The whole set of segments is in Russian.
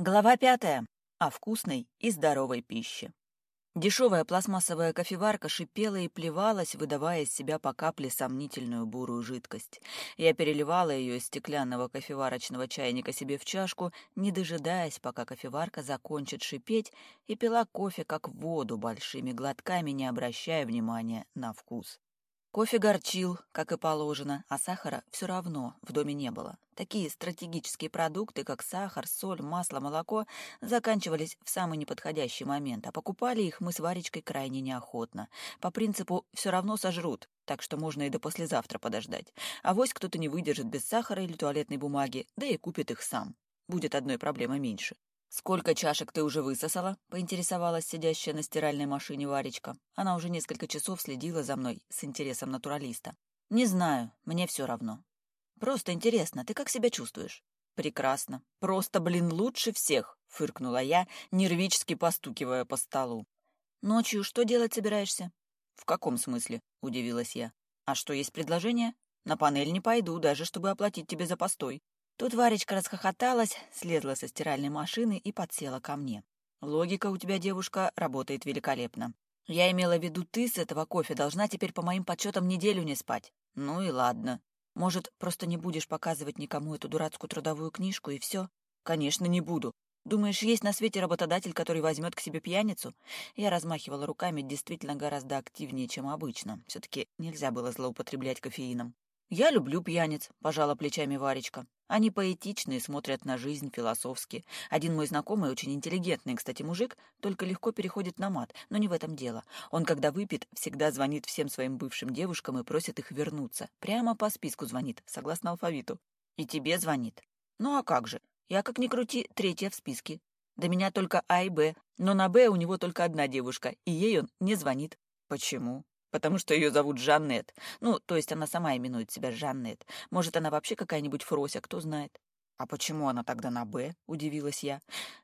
Глава пятая. О вкусной и здоровой пище. Дешевая пластмассовая кофеварка шипела и плевалась, выдавая из себя по капле сомнительную бурую жидкость. Я переливала ее из стеклянного кофеварочного чайника себе в чашку, не дожидаясь, пока кофеварка закончит шипеть, и пила кофе как воду большими глотками, не обращая внимания на вкус. Кофе горчил, как и положено, а сахара все равно в доме не было. Такие стратегические продукты, как сахар, соль, масло, молоко, заканчивались в самый неподходящий момент, а покупали их мы с Варечкой крайне неохотно. По принципу «все равно сожрут», так что можно и до послезавтра подождать. А вось кто-то не выдержит без сахара или туалетной бумаги, да и купит их сам. Будет одной проблемы меньше. «Сколько чашек ты уже высосала?» — поинтересовалась сидящая на стиральной машине Варечка. Она уже несколько часов следила за мной с интересом натуралиста. «Не знаю, мне все равно». «Просто интересно, ты как себя чувствуешь?» «Прекрасно. Просто, блин, лучше всех!» — фыркнула я, нервически постукивая по столу. «Ночью что делать собираешься?» «В каком смысле?» — удивилась я. «А что, есть предложение? На панель не пойду, даже чтобы оплатить тебе за постой. Тут Варечка расхохоталась, слезла со стиральной машины и подсела ко мне. «Логика у тебя, девушка, работает великолепно. Я имела в виду, ты с этого кофе должна теперь по моим подсчетам неделю не спать. Ну и ладно. Может, просто не будешь показывать никому эту дурацкую трудовую книжку и все? Конечно, не буду. Думаешь, есть на свете работодатель, который возьмет к себе пьяницу? Я размахивала руками действительно гораздо активнее, чем обычно. Все-таки нельзя было злоупотреблять кофеином. «Я люблю пьяниц», — пожала плечами Варечка. «Они поэтичны и смотрят на жизнь философски. Один мой знакомый, очень интеллигентный, кстати, мужик, только легко переходит на мат, но не в этом дело. Он, когда выпьет, всегда звонит всем своим бывшим девушкам и просит их вернуться. Прямо по списку звонит, согласно алфавиту. И тебе звонит. Ну а как же? Я, как ни крути, третья в списке. До меня только А и Б, но на Б у него только одна девушка, и ей он не звонит. Почему? потому что ее зовут Жаннет. Ну, то есть она сама именует себя Жаннет. Может, она вообще какая-нибудь Фрося, кто знает. А почему она тогда на «Б»? — удивилась я.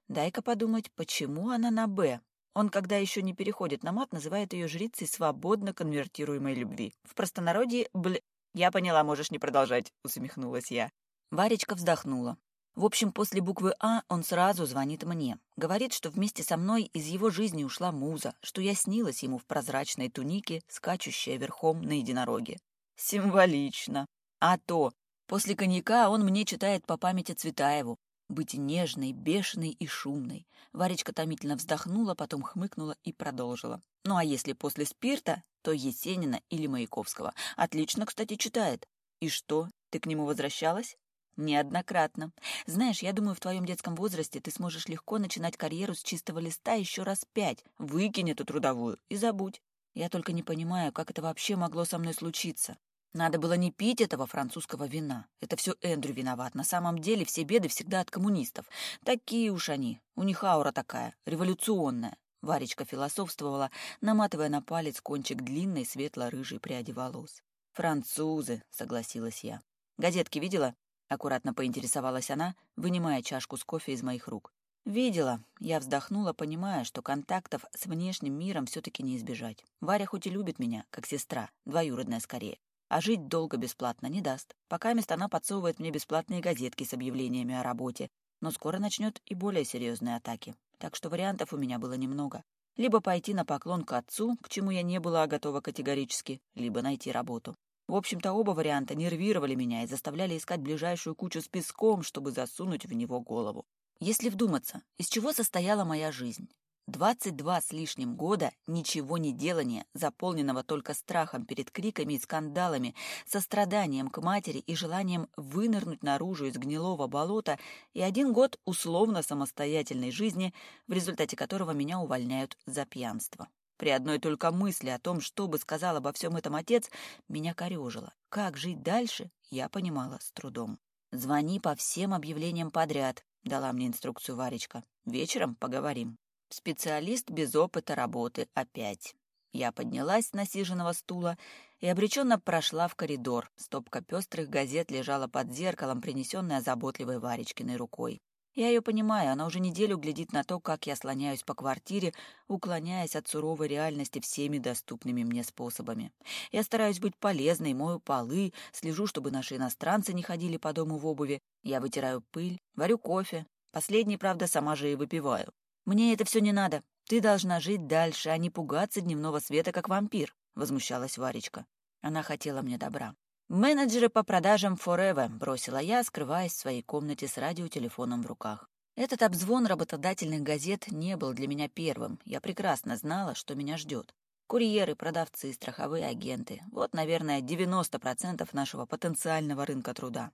Дай-ка подумать, почему она на «Б»? Он, когда еще не переходит на мат, называет ее жрицей свободно конвертируемой любви. В простонародье «бл...» «Я поняла, можешь не продолжать», — усмехнулась я. Варечка вздохнула. В общем, после буквы «А» он сразу звонит мне. Говорит, что вместе со мной из его жизни ушла муза, что я снилась ему в прозрачной тунике, скачущая верхом на единороге. Символично. А то, после коньяка он мне читает по памяти Цветаеву. «Быть нежной, бешеной и шумной». Варечка томительно вздохнула, потом хмыкнула и продолжила. «Ну а если после спирта, то Есенина или Маяковского. Отлично, кстати, читает. И что, ты к нему возвращалась?» Неоднократно. Знаешь, я думаю, в твоем детском возрасте ты сможешь легко начинать карьеру с чистого листа еще раз пять. Выкинь эту трудовую и забудь. Я только не понимаю, как это вообще могло со мной случиться. Надо было не пить этого французского вина. Это все Эндрю виноват. На самом деле все беды всегда от коммунистов. Такие уж они. У них аура такая, революционная. Варечка философствовала, наматывая на палец кончик длинной светло-рыжей пряди волос. «Французы», — согласилась я. «Газетки видела? — аккуратно поинтересовалась она, вынимая чашку с кофе из моих рук. «Видела». Я вздохнула, понимая, что контактов с внешним миром все таки не избежать. Варя хоть и любит меня, как сестра, двоюродная скорее, а жить долго бесплатно не даст. Пока мест она подсовывает мне бесплатные газетки с объявлениями о работе, но скоро начнет и более серьезные атаки. Так что вариантов у меня было немного. Либо пойти на поклон к отцу, к чему я не была готова категорически, либо найти работу. В общем-то, оба варианта нервировали меня и заставляли искать ближайшую кучу с песком, чтобы засунуть в него голову. Если вдуматься, из чего состояла моя жизнь? 22 с лишним года ничего не делания, заполненного только страхом перед криками и скандалами, состраданием к матери и желанием вынырнуть наружу из гнилого болота и один год условно самостоятельной жизни, в результате которого меня увольняют за пьянство. При одной только мысли о том, что бы сказал обо всем этом отец, меня корежило. Как жить дальше, я понимала с трудом. «Звони по всем объявлениям подряд», — дала мне инструкцию Варечка. «Вечером поговорим». Специалист без опыта работы опять. Я поднялась с насиженного стула и обреченно прошла в коридор. Стопка пестрых газет лежала под зеркалом, принесенная заботливой Варечкиной рукой. Я ее понимаю, она уже неделю глядит на то, как я слоняюсь по квартире, уклоняясь от суровой реальности всеми доступными мне способами. Я стараюсь быть полезной, мою полы, слежу, чтобы наши иностранцы не ходили по дому в обуви, я вытираю пыль, варю кофе. Последний, правда, сама же и выпиваю. Мне это все не надо. Ты должна жить дальше, а не пугаться дневного света, как вампир, — возмущалась Варечка. Она хотела мне добра. Менеджеры по продажам Forever бросила я, скрываясь в своей комнате с радиотелефоном в руках. Этот обзвон работодательных газет не был для меня первым. Я прекрасно знала, что меня ждет. Курьеры, продавцы, страховые агенты. Вот, наверное, 90% нашего потенциального рынка труда.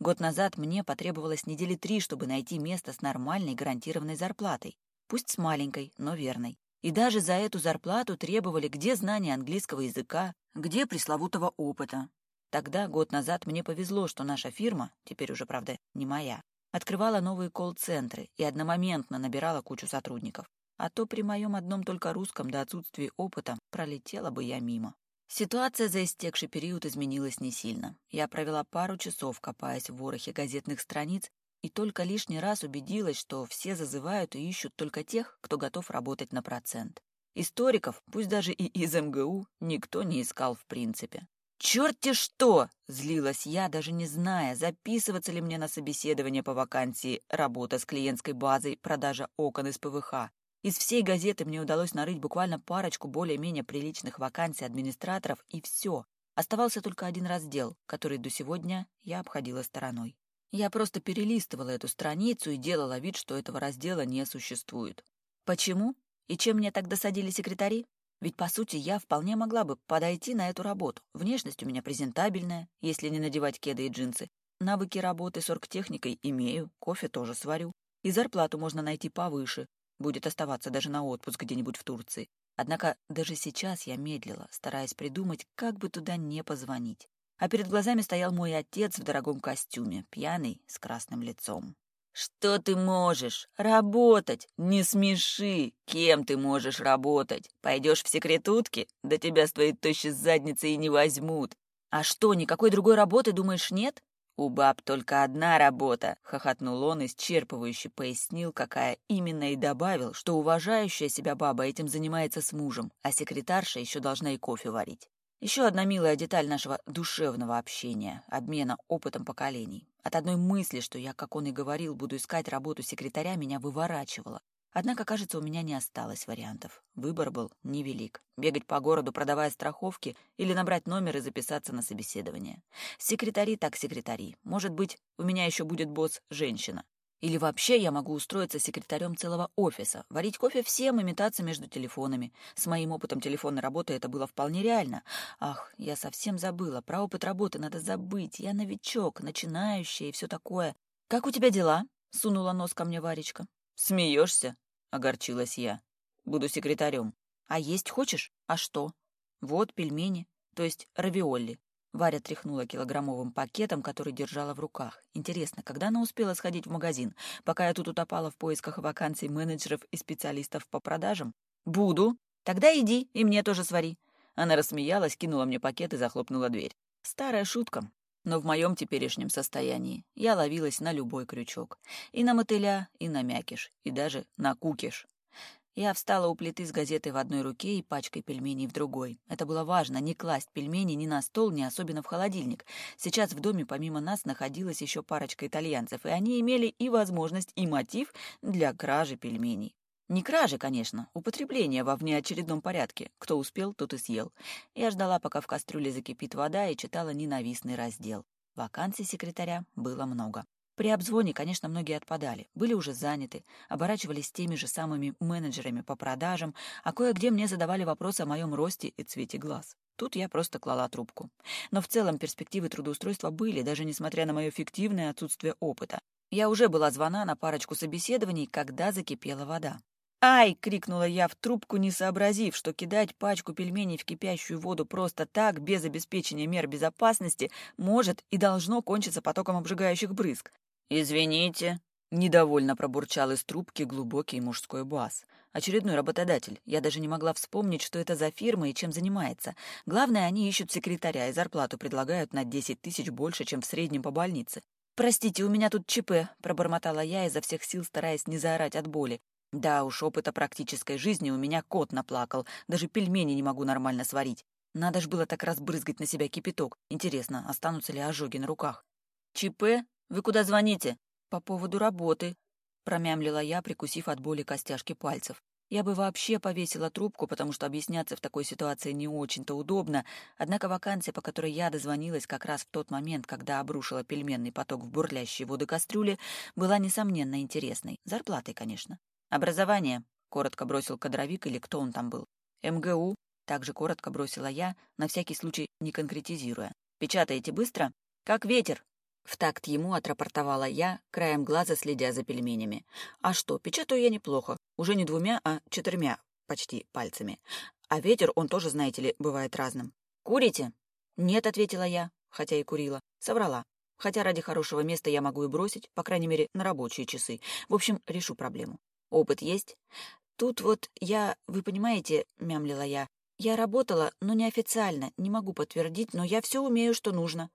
Год назад мне потребовалось недели три, чтобы найти место с нормальной гарантированной зарплатой. Пусть с маленькой, но верной. И даже за эту зарплату требовали где знания английского языка, где пресловутого опыта. Тогда, год назад, мне повезло, что наша фирма, теперь уже, правда, не моя, открывала новые колл-центры и одномоментно набирала кучу сотрудников. А то при моем одном только русском до отсутствия опыта пролетела бы я мимо. Ситуация за истекший период изменилась не сильно. Я провела пару часов, копаясь в ворохе газетных страниц, и только лишний раз убедилась, что все зазывают и ищут только тех, кто готов работать на процент. Историков, пусть даже и из МГУ, никто не искал в принципе черти что!» — злилась я, даже не зная, записываться ли мне на собеседование по вакансии «Работа с клиентской базой, продажа окон из ПВХ». Из всей газеты мне удалось нарыть буквально парочку более-менее приличных вакансий администраторов, и все. Оставался только один раздел, который до сегодня я обходила стороной. Я просто перелистывала эту страницу и делала вид, что этого раздела не существует. Почему? И чем мне так досадили секретари? Ведь, по сути, я вполне могла бы подойти на эту работу. Внешность у меня презентабельная, если не надевать кеды и джинсы. Навыки работы с оргтехникой имею, кофе тоже сварю. И зарплату можно найти повыше. Будет оставаться даже на отпуск где-нибудь в Турции. Однако даже сейчас я медлила, стараясь придумать, как бы туда не позвонить. А перед глазами стоял мой отец в дорогом костюме, пьяный, с красным лицом. Что ты можешь? Работать? Не смеши. Кем ты можешь работать? Пойдешь в секретутки? Да тебя с твоей тощей задницей и не возьмут. А что, никакой другой работы, думаешь, нет? У баб только одна работа, хохотнул он, исчерпывающе пояснил, какая именно, и добавил, что уважающая себя баба этим занимается с мужем, а секретарша еще должна и кофе варить. Еще одна милая деталь нашего душевного общения, обмена опытом поколений. От одной мысли, что я, как он и говорил, буду искать работу секретаря, меня выворачивало. Однако, кажется, у меня не осталось вариантов. Выбор был невелик. Бегать по городу, продавая страховки, или набрать номер и записаться на собеседование. Секретари так секретари. Может быть, у меня еще будет босс-женщина. Или вообще я могу устроиться секретарем целого офиса, варить кофе всем и метаться между телефонами. С моим опытом телефонной работы это было вполне реально. Ах, я совсем забыла. Про опыт работы надо забыть. Я новичок, начинающая и все такое. «Как у тебя дела?» — сунула нос ко мне Варечка. «Смеешься?» — огорчилась я. «Буду секретарем». «А есть хочешь? А что?» «Вот пельмени, то есть равиолли. Варя тряхнула килограммовым пакетом, который держала в руках. Интересно, когда она успела сходить в магазин? Пока я тут утопала в поисках вакансий менеджеров и специалистов по продажам? «Буду. Тогда иди, и мне тоже свари». Она рассмеялась, кинула мне пакет и захлопнула дверь. Старая шутка, но в моем теперешнем состоянии я ловилась на любой крючок. И на мотыля, и на мякиш, и даже на кукиш. Я встала у плиты с газетой в одной руке и пачкой пельменей в другой. Это было важно — не класть пельмени ни на стол, ни особенно в холодильник. Сейчас в доме помимо нас находилась еще парочка итальянцев, и они имели и возможность, и мотив для кражи пельменей. Не кражи, конечно, употребление во внеочередном порядке. Кто успел, тот и съел. Я ждала, пока в кастрюле закипит вода, и читала ненавистный раздел. Вакансий секретаря было много. При обзвоне, конечно, многие отпадали, были уже заняты, оборачивались теми же самыми менеджерами по продажам, а кое-где мне задавали вопросы о моем росте и цвете глаз. Тут я просто клала трубку. Но в целом перспективы трудоустройства были, даже несмотря на мое фиктивное отсутствие опыта. Я уже была звона на парочку собеседований, когда закипела вода. «Ай!» — крикнула я в трубку, не сообразив, что кидать пачку пельменей в кипящую воду просто так, без обеспечения мер безопасности, может и должно кончиться потоком обжигающих брызг. «Извините», — недовольно пробурчал из трубки глубокий мужской бас. Очередной работодатель. Я даже не могла вспомнить, что это за фирма и чем занимается. Главное, они ищут секретаря и зарплату предлагают на 10 тысяч больше, чем в среднем по больнице. «Простите, у меня тут ЧП», — пробормотала я изо всех сил, стараясь не заорать от боли. Да уж, опыта практической жизни у меня кот наплакал. Даже пельмени не могу нормально сварить. Надо ж было так разбрызгать на себя кипяток. Интересно, останутся ли ожоги на руках? ЧП вы куда звоните?» «По поводу работы», — промямлила я, прикусив от боли костяшки пальцев. Я бы вообще повесила трубку, потому что объясняться в такой ситуации не очень-то удобно, однако вакансия, по которой я дозвонилась как раз в тот момент, когда обрушила пельменный поток в бурлящие воды кастрюли, была, несомненно, интересной. Зарплатой, конечно. «Образование», — коротко бросил кадровик или кто он там был. «МГУ», — также коротко бросила я, на всякий случай не конкретизируя. «Печатаете быстро?» «Как ветер», в такт ему отрапортовала я, краем глаза следя за пельменями. А что, печатаю я неплохо. Уже не двумя, а четырьмя почти пальцами. А ветер, он тоже, знаете ли, бывает разным. «Курите?» «Нет», — ответила я, хотя и курила. Соврала. Хотя ради хорошего места я могу и бросить, по крайней мере, на рабочие часы. В общем, решу проблему. Опыт есть? Тут вот я, вы понимаете, мямлила я, я работала, но неофициально, не могу подтвердить, но я все умею, что нужно.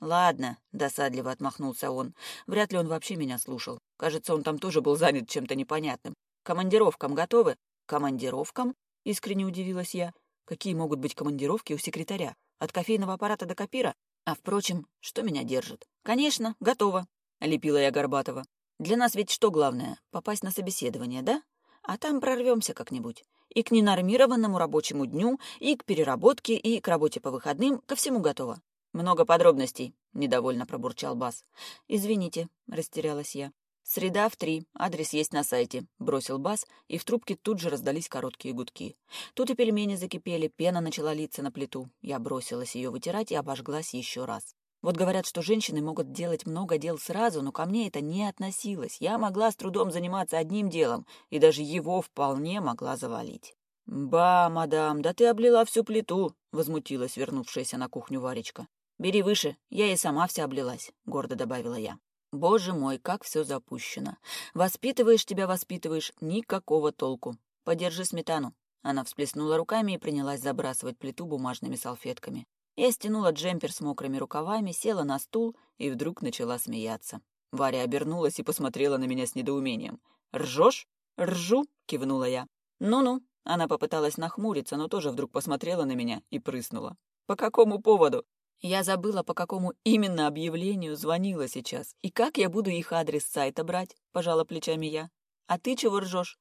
Ладно, досадливо отмахнулся он. Вряд ли он вообще меня слушал. Кажется, он там тоже был занят чем-то непонятным. Командировкам готовы? Командировкам? Искренне удивилась я. Какие могут быть командировки у секретаря? От кофейного аппарата до копира? А впрочем, что меня держит? Конечно, готово, лепила я Горбатова. Для нас ведь что главное? Попасть на собеседование, да? А там прорвемся как-нибудь. И к ненормированному рабочему дню, и к переработке, и к работе по выходным, ко всему готово много подробностей», — недовольно пробурчал Бас. «Извините», — растерялась я. «Среда в три. Адрес есть на сайте», — бросил Бас, и в трубке тут же раздались короткие гудки. Тут и пельмени закипели, пена начала литься на плиту. Я бросилась ее вытирать и обожглась еще раз. Вот говорят, что женщины могут делать много дел сразу, но ко мне это не относилось. Я могла с трудом заниматься одним делом, и даже его вполне могла завалить. «Ба, мадам, да ты облила всю плиту!» — возмутилась вернувшаяся на кухню Варечка. «Бери выше, я и сама вся облилась», — гордо добавила я. «Боже мой, как все запущено! Воспитываешь тебя, воспитываешь, никакого толку. Подержи сметану». Она всплеснула руками и принялась забрасывать плиту бумажными салфетками. Я стянула джемпер с мокрыми рукавами, села на стул и вдруг начала смеяться. Варя обернулась и посмотрела на меня с недоумением. «Ржешь?» «Ржу!» — кивнула я. «Ну-ну!» Она попыталась нахмуриться, но тоже вдруг посмотрела на меня и прыснула. «По какому поводу?» Я забыла, по какому именно объявлению звонила сейчас. И как я буду их адрес сайта брать?» — пожала плечами я. «А ты чего ржешь?»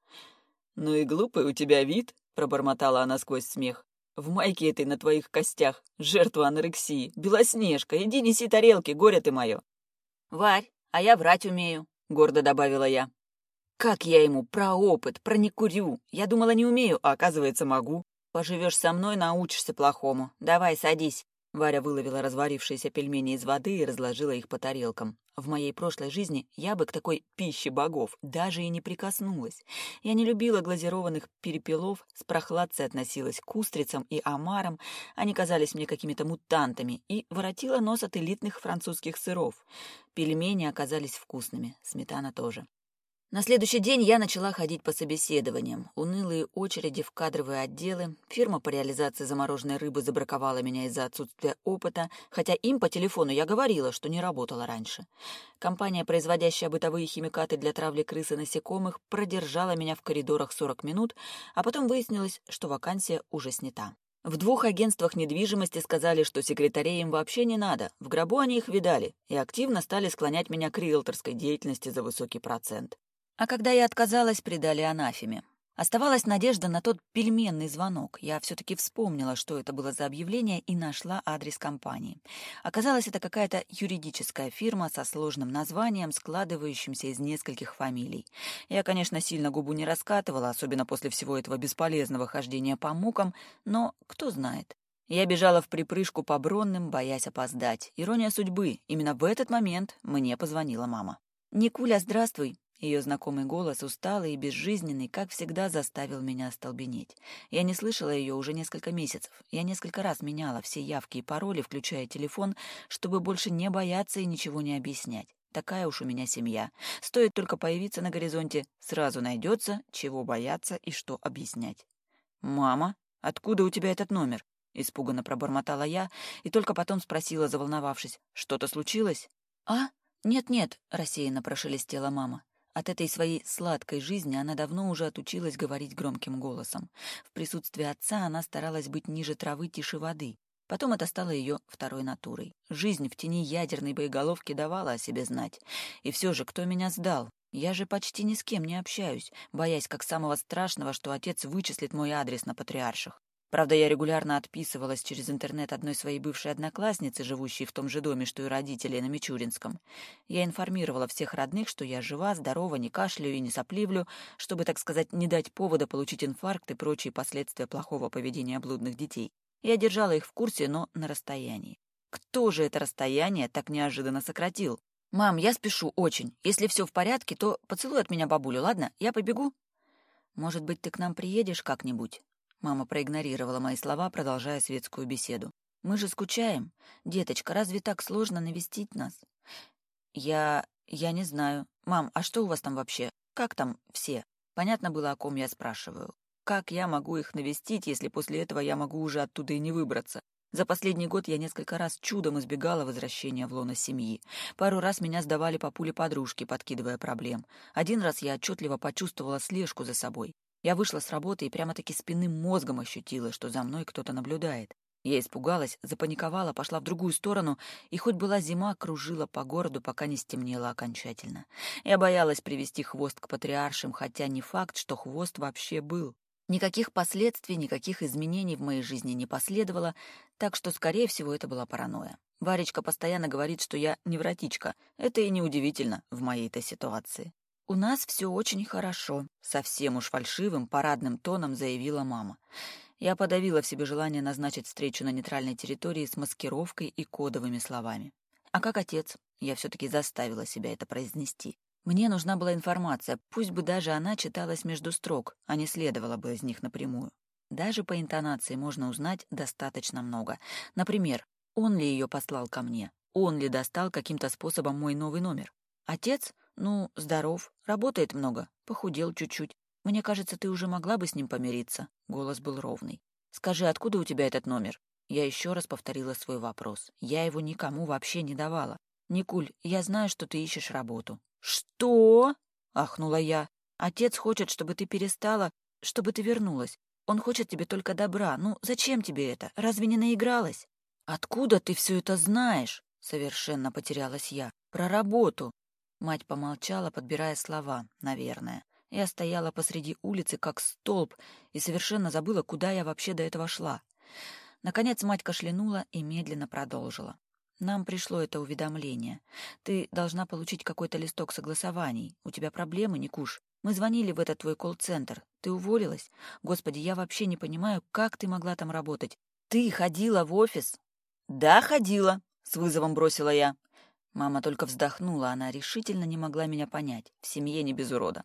«Ну и глупый у тебя вид», — пробормотала она сквозь смех. «В майке этой на твоих костях. Жертва анорексии. Белоснежка, иди неси тарелки, горе ты мое». «Варь, а я врать умею», — гордо добавила я. «Как я ему про опыт, про не курю. Я думала, не умею, а оказывается, могу. Поживешь со мной, научишься плохому. Давай, садись». Варя выловила разварившиеся пельмени из воды и разложила их по тарелкам. В моей прошлой жизни я бы к такой пище богов даже и не прикоснулась. Я не любила глазированных перепелов, с прохладцей относилась к устрицам и омарам, они казались мне какими-то мутантами, и воротила нос от элитных французских сыров. Пельмени оказались вкусными, сметана тоже. На следующий день я начала ходить по собеседованиям. Унылые очереди в кадровые отделы. Фирма по реализации замороженной рыбы забраковала меня из-за отсутствия опыта, хотя им по телефону я говорила, что не работала раньше. Компания, производящая бытовые химикаты для травли крыс и насекомых, продержала меня в коридорах 40 минут, а потом выяснилось, что вакансия уже снята. В двух агентствах недвижимости сказали, что секретарей им вообще не надо, в гробу они их видали и активно стали склонять меня к риэлторской деятельности за высокий процент. А когда я отказалась, предали анафеме. Оставалась надежда на тот пельменный звонок. Я все-таки вспомнила, что это было за объявление, и нашла адрес компании. Оказалось, это какая-то юридическая фирма со сложным названием, складывающимся из нескольких фамилий. Я, конечно, сильно губу не раскатывала, особенно после всего этого бесполезного хождения по мукам, но кто знает. Я бежала в припрыжку по бронным, боясь опоздать. Ирония судьбы. Именно в этот момент мне позвонила мама. «Никуля, здравствуй. Ее знакомый голос, усталый и безжизненный, как всегда, заставил меня остолбенеть. Я не слышала ее уже несколько месяцев. Я несколько раз меняла все явки и пароли, включая телефон, чтобы больше не бояться и ничего не объяснять. Такая уж у меня семья. Стоит только появиться на горизонте, сразу найдется, чего бояться и что объяснять. «Мама, откуда у тебя этот номер?» Испуганно пробормотала я и только потом спросила, заволновавшись, «Что-то случилось?» «А? Нет-нет», — рассеянно прошелестела мама. От этой своей сладкой жизни она давно уже отучилась говорить громким голосом. В присутствии отца она старалась быть ниже травы, тише воды. Потом это стало ее второй натурой. Жизнь в тени ядерной боеголовки давала о себе знать. И все же, кто меня сдал? Я же почти ни с кем не общаюсь, боясь как самого страшного, что отец вычислит мой адрес на патриарших. Правда, я регулярно отписывалась через интернет одной своей бывшей одноклассницы, живущей в том же доме, что и родители, на Мичуринском. Я информировала всех родных, что я жива, здорова, не кашляю и не сопливлю, чтобы, так сказать, не дать повода получить инфаркт и прочие последствия плохого поведения блудных детей. Я держала их в курсе, но на расстоянии. Кто же это расстояние так неожиданно сократил? «Мам, я спешу очень. Если все в порядке, то поцелуй от меня бабулю, ладно? Я побегу?» «Может быть, ты к нам приедешь как-нибудь?» Мама проигнорировала мои слова, продолжая светскую беседу. «Мы же скучаем. Деточка, разве так сложно навестить нас?» «Я... я не знаю. Мам, а что у вас там вообще? Как там все?» Понятно было, о ком я спрашиваю. «Как я могу их навестить, если после этого я могу уже оттуда и не выбраться?» За последний год я несколько раз чудом избегала возвращения в лоно семьи. Пару раз меня сдавали по пуле подружки, подкидывая проблем. Один раз я отчетливо почувствовала слежку за собой. Я вышла с работы и прямо-таки спинным мозгом ощутила, что за мной кто-то наблюдает. Я испугалась, запаниковала, пошла в другую сторону, и хоть была зима, кружила по городу, пока не стемнело окончательно. Я боялась привести хвост к патриаршим, хотя не факт, что хвост вообще был. Никаких последствий, никаких изменений в моей жизни не последовало, так что, скорее всего, это была паранойя. Варечка постоянно говорит, что я невротичка. Это и неудивительно в моей-то ситуации. «У нас все очень хорошо», — совсем уж фальшивым парадным тоном заявила мама. Я подавила в себе желание назначить встречу на нейтральной территории с маскировкой и кодовыми словами. «А как отец?» Я все-таки заставила себя это произнести. Мне нужна была информация, пусть бы даже она читалась между строк, а не следовала бы из них напрямую. Даже по интонации можно узнать достаточно много. Например, он ли ее послал ко мне? Он ли достал каким-то способом мой новый номер? Отец — ну, здоров, работает много, похудел чуть-чуть. Мне кажется, ты уже могла бы с ним помириться. Голос был ровный. Скажи, откуда у тебя этот номер? Я еще раз повторила свой вопрос. Я его никому вообще не давала. «Никуль, я знаю, что ты ищешь работу». «Что?» — ахнула я. «Отец хочет, чтобы ты перестала, чтобы ты вернулась. Он хочет тебе только добра. Ну, зачем тебе это? Разве не наигралась?» «Откуда ты все это знаешь?» — совершенно потерялась я. «Про работу. Мать помолчала, подбирая слова, наверное. Я стояла посреди улицы, как столб, и совершенно забыла, куда я вообще до этого шла. Наконец мать кашлянула и медленно продолжила. «Нам пришло это уведомление. Ты должна получить какой-то листок согласований. У тебя проблемы, Никуш. Мы звонили в этот твой колл-центр. Ты уволилась? Господи, я вообще не понимаю, как ты могла там работать. Ты ходила в офис?» «Да, ходила», — с вызовом бросила я. Мама только вздохнула, она решительно не могла меня понять. В семье не без урода.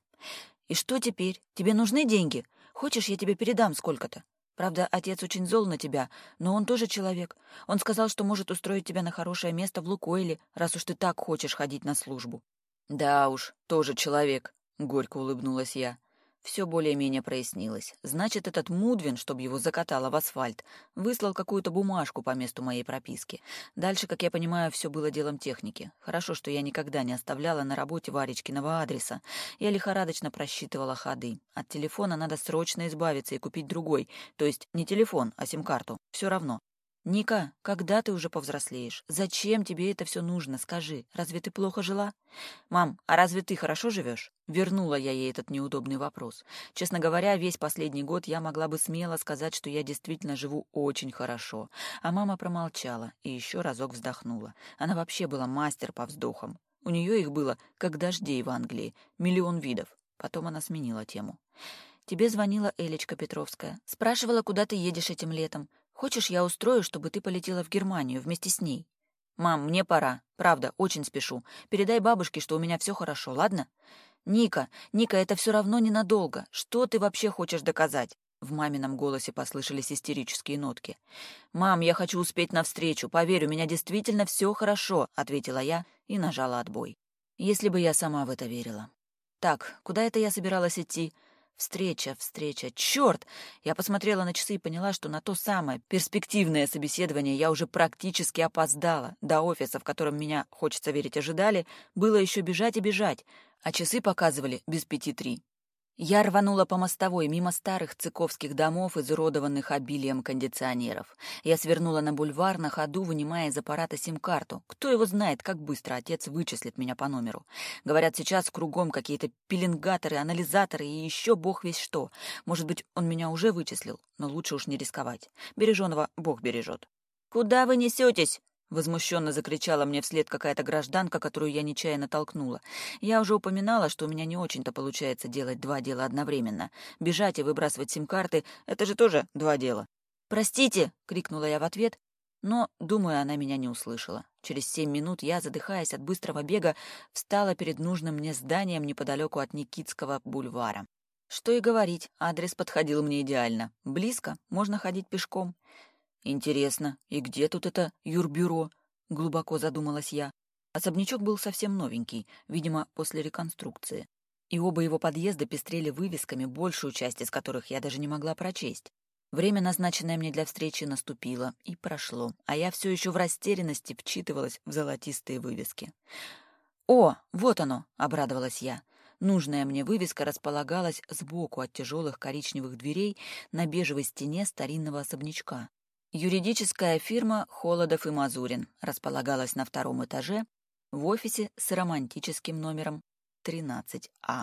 «И что теперь? Тебе нужны деньги? Хочешь, я тебе передам сколько-то?» Правда, отец очень зол на тебя, но он тоже человек. Он сказал, что может устроить тебя на хорошее место в Лукойле, раз уж ты так хочешь ходить на службу. Да уж, тоже человек, горько улыбнулась я. Все более-менее прояснилось. Значит, этот Мудвин, чтобы его закатало в асфальт, выслал какую-то бумажку по месту моей прописки. Дальше, как я понимаю, все было делом техники. Хорошо, что я никогда не оставляла на работе Варечкиного адреса. Я лихорадочно просчитывала ходы. От телефона надо срочно избавиться и купить другой. То есть не телефон, а сим-карту. Все равно. «Ника, когда ты уже повзрослеешь? Зачем тебе это все нужно? Скажи, разве ты плохо жила?» «Мам, а разве ты хорошо живешь?» Вернула я ей этот неудобный вопрос. Честно говоря, весь последний год я могла бы смело сказать, что я действительно живу очень хорошо. А мама промолчала и еще разок вздохнула. Она вообще была мастер по вздохам. У нее их было, как дождей в Англии, миллион видов. Потом она сменила тему. Тебе звонила Элечка Петровская. Спрашивала, куда ты едешь этим летом. Хочешь, я устрою, чтобы ты полетела в Германию вместе с ней? Мам, мне пора. Правда, очень спешу. Передай бабушке, что у меня все хорошо, ладно? Ника, Ника, это все равно ненадолго. Что ты вообще хочешь доказать? В мамином голосе послышались истерические нотки. «Мам, я хочу успеть навстречу. Поверь, у меня действительно все хорошо», — ответила я и нажала отбой. Если бы я сама в это верила. Так, куда это я собиралась идти? Встреча, встреча, черт! Я посмотрела на часы и поняла, что на то самое перспективное собеседование я уже практически опоздала. До офиса, в котором меня, хочется верить, ожидали, было еще бежать и бежать, а часы показывали без пяти три. Я рванула по мостовой, мимо старых циковских домов, изуродованных обилием кондиционеров. Я свернула на бульвар, на ходу вынимая из аппарата сим-карту. Кто его знает, как быстро отец вычислит меня по номеру. Говорят, сейчас кругом какие-то пеленгаторы, анализаторы и еще бог весь что. Может быть, он меня уже вычислил, но лучше уж не рисковать. Береженого бог бережет. «Куда вы несетесь?» Возмущенно закричала мне вслед какая-то гражданка, которую я нечаянно толкнула. Я уже упоминала, что у меня не очень-то получается делать два дела одновременно. Бежать и выбрасывать сим-карты — это же тоже два дела. «Простите!» — крикнула я в ответ, но, думаю, она меня не услышала. Через семь минут я, задыхаясь от быстрого бега, встала перед нужным мне зданием неподалеку от Никитского бульвара. Что и говорить, адрес подходил мне идеально. Близко, можно ходить пешком. «Интересно, и где тут это юрбюро?» — глубоко задумалась я. Особнячок был совсем новенький, видимо, после реконструкции. И оба его подъезда пестрели вывесками, большую часть из которых я даже не могла прочесть. Время, назначенное мне для встречи, наступило и прошло, а я все еще в растерянности вчитывалась в золотистые вывески. «О, вот оно!» — обрадовалась я. Нужная мне вывеска располагалась сбоку от тяжелых коричневых дверей на бежевой стене старинного особнячка. Юридическая фирма «Холодов и Мазурин» располагалась на втором этаже в офисе с романтическим номером 13А.